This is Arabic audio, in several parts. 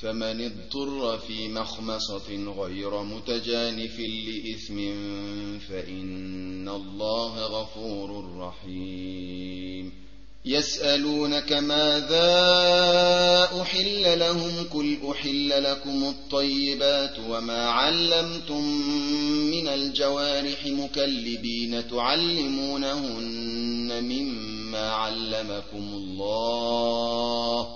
فمن اضطر في مخمصة غير متجانف لإثم فإن الله غفور رحيم. يسألونك ماذا أحل لهم؟ كل أحل لكم الطيبات وما علمتم من الجوارح مكلبين تعلمونهن مما علمكم الله.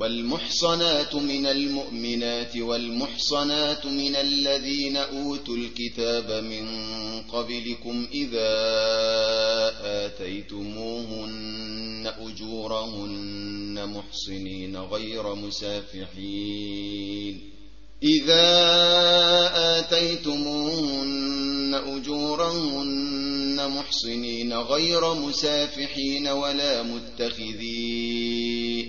والمحصنات من المؤمنات والمحصنات من الذين أوتوا الكتاب من قبلكم إذا آتيتموهن أجورهن محصنين غير مسافحين. إذا آتيتموهن أجورهن محصنين غير مسافحين ولا متخذي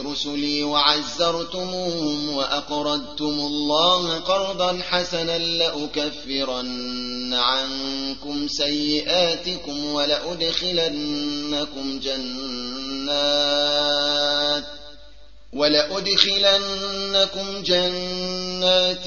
برسلي وعزرتموهم وأقرضتم الله قرضا حسنا لأكفرن عنكم سيئاتكم ولأدخلنكم جنات ولأدخلنكم جنات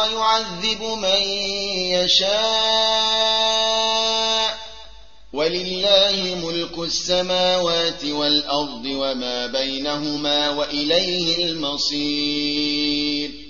ويعذب من يشاء. ولله ملك السماوات والأرض وما بينهما وإليه المصير.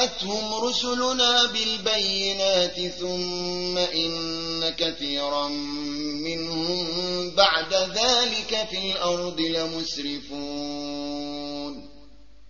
جاءتهم رسلنا بالبينات ثم إن كثيرا منهم بعد ذلك في الأرض لمسرفون.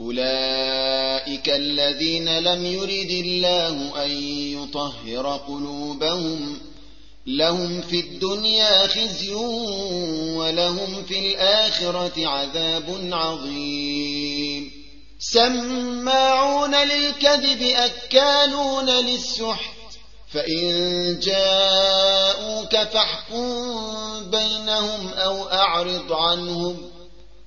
أولئك الذين لم يرد الله أن يطهر قلوبهم لهم في الدنيا خزي ولهم في الآخرة عذاب عظيم سماعون للكذب أكالون للسحت فإن جاءوك فاحكم بينهم أو أعرض عنهم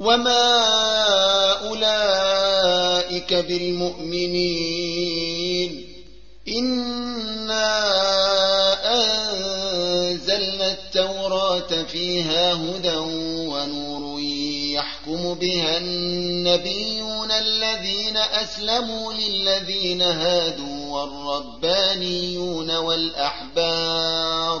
وما أولئك بالمؤمنين إنا أنزلنا التوراة فيها هدى ونور يحكم بها النبيون الذين أسلموا للذين هادوا والربانيون والأحبار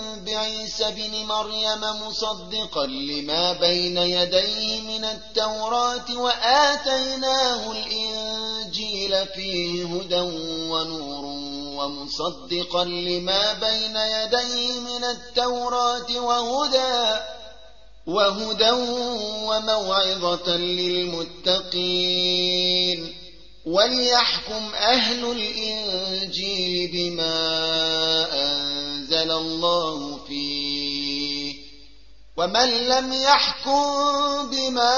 بعيسى بن مريم مصدقا لما بين يديه من التوراة وآتيناه الإنجيل فيه هدى ونور ومصدقا لما بين يديه من التوراة وهدى وهدى وموعظة للمتقين وليحكم أهل الإنجيل بما أنزل الله فيه ومن لم يحكم بما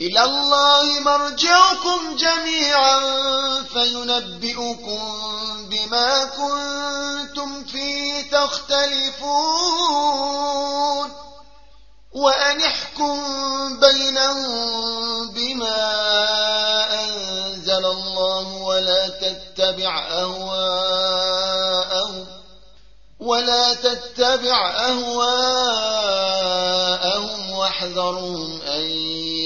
إلى الله مرجعكم جميعا فينبئكم بما كنتم فيه تختلفون. وأن احكم بينهم بما أنزل الله ولا تتبع أهواءهم ولا تتبع أهواءهم واحذرهم أن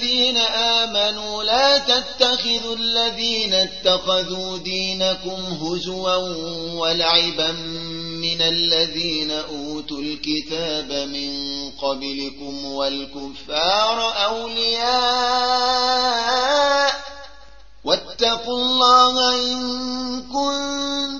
الذين آمنوا لا تتخذوا الذين اتخذوا دينكم هزوا ولعبا من الذين أوتوا الكتاب من قبلكم والكفار أولياء. واتقوا الله إن كنتم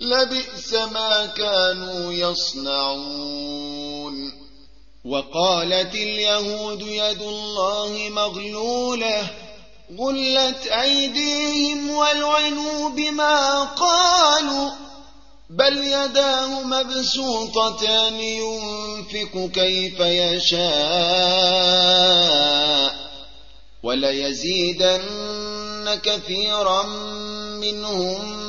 لبئس ما كانوا يصنعون. وقالت اليهود يد الله مغلولة غلت أيديهم والعنوا بما قالوا بل يداه مبسوطتان ينفق كيف يشاء. وليزيدن كثيرا منهم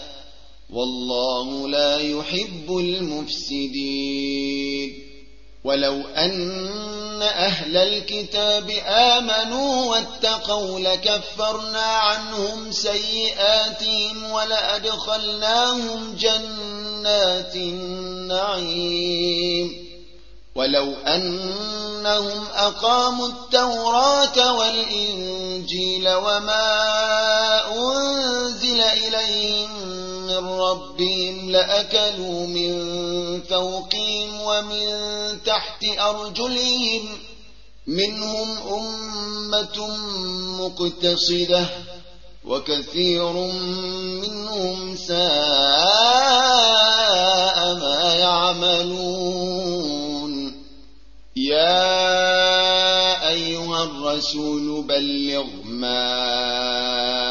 والله لا يحب المفسدين. ولو أن أهل الكتاب آمنوا واتقوا لكفرنا عنهم سيئاتهم ولأدخلناهم جنات النعيم. ولو أنهم أقاموا التوراة والإنجيل وما أنزل إليهم ربهم لأكلوا من فوقهم ومن تحت أرجلهم منهم أمة مقتصدة وكثير منهم ساء ما يعملون. يا أيها الرسول بلغ ما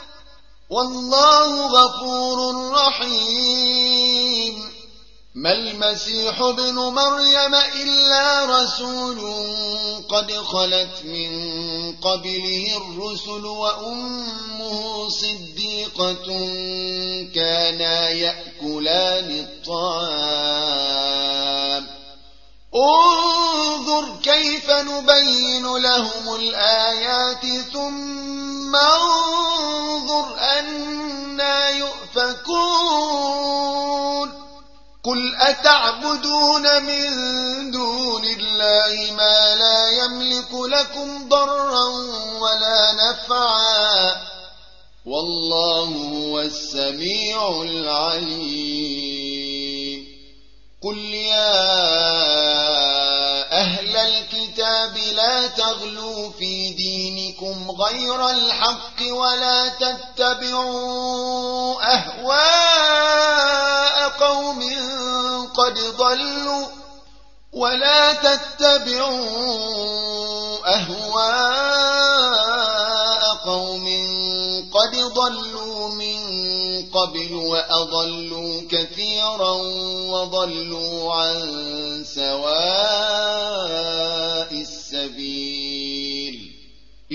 والله غفور رحيم. ما المسيح ابن مريم إلا رسول قد خلت من قبله الرسل وأمه صديقة كانا يأكلان الطعام. انظر كيف نبين لهم الآيات ثم انظر أتعبدون من دون الله ما لا يملك لكم ضرا ولا نفعا والله هو السميع العليم. قل يا أهل الكتاب لا تغلوا في دينكم غير الحق ولا تتبعوا أهواء قوم قد ضلوا ولا تتبعوا أهواء قوم قد ضلوا من قبل وأضلوا كثيرا وضلوا عن سواء السبيل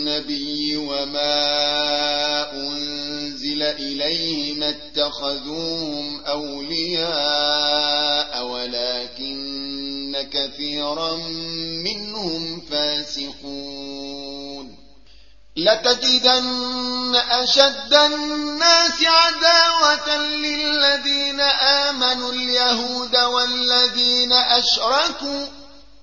والنبي وما أنزل إليه ما اتخذوهم أولياء ولكن كثيرا منهم فاسقون. لتجدن أشد الناس عداوة للذين آمنوا اليهود والذين أشركوا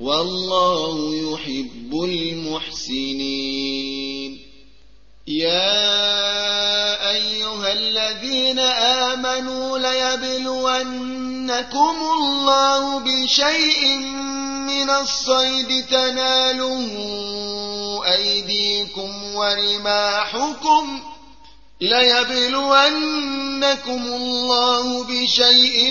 والله يحب المحسنين. يا أيها الذين آمنوا ليبلونكم الله بشيء من الصيد تناله أيديكم ورماحكم ليبلونكم الله بشيء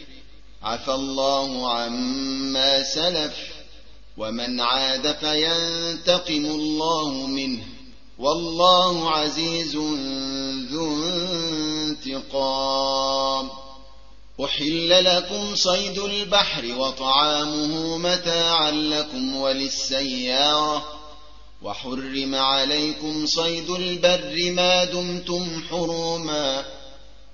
عفى الله عما سلف ومن عاد فينتقم الله منه. والله عزيز ذو انتقام. أحل لكم صيد البحر وطعامه متاعا لكم وللسيارة. وحرم عليكم صيد البر ما دمتم حروما.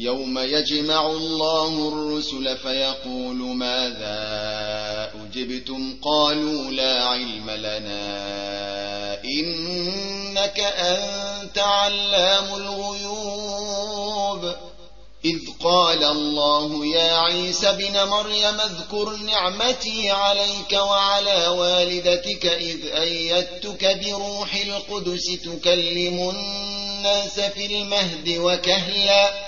يوم يجمع الله الرسل فيقول ماذا أجبتم؟ قالوا لا علم لنا إنك أنت علام الغيوب. إذ قال الله يا عيسى بن مريم اذكر نعمتي عليك وعلى والدتك إذ أيدتك بروح القدس تكلم الناس في المهد وكهلا.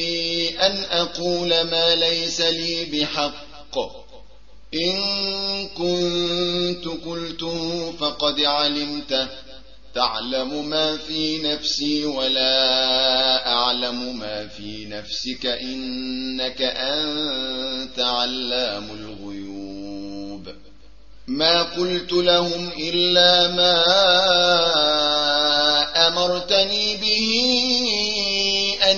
أن أقول ما ليس لي بحق. إن كنت قلته فقد علمته. تعلم ما في نفسي ولا أعلم ما في نفسك. إنك أنت علام الغيوب. ما قلت لهم إلا ما أمرتني به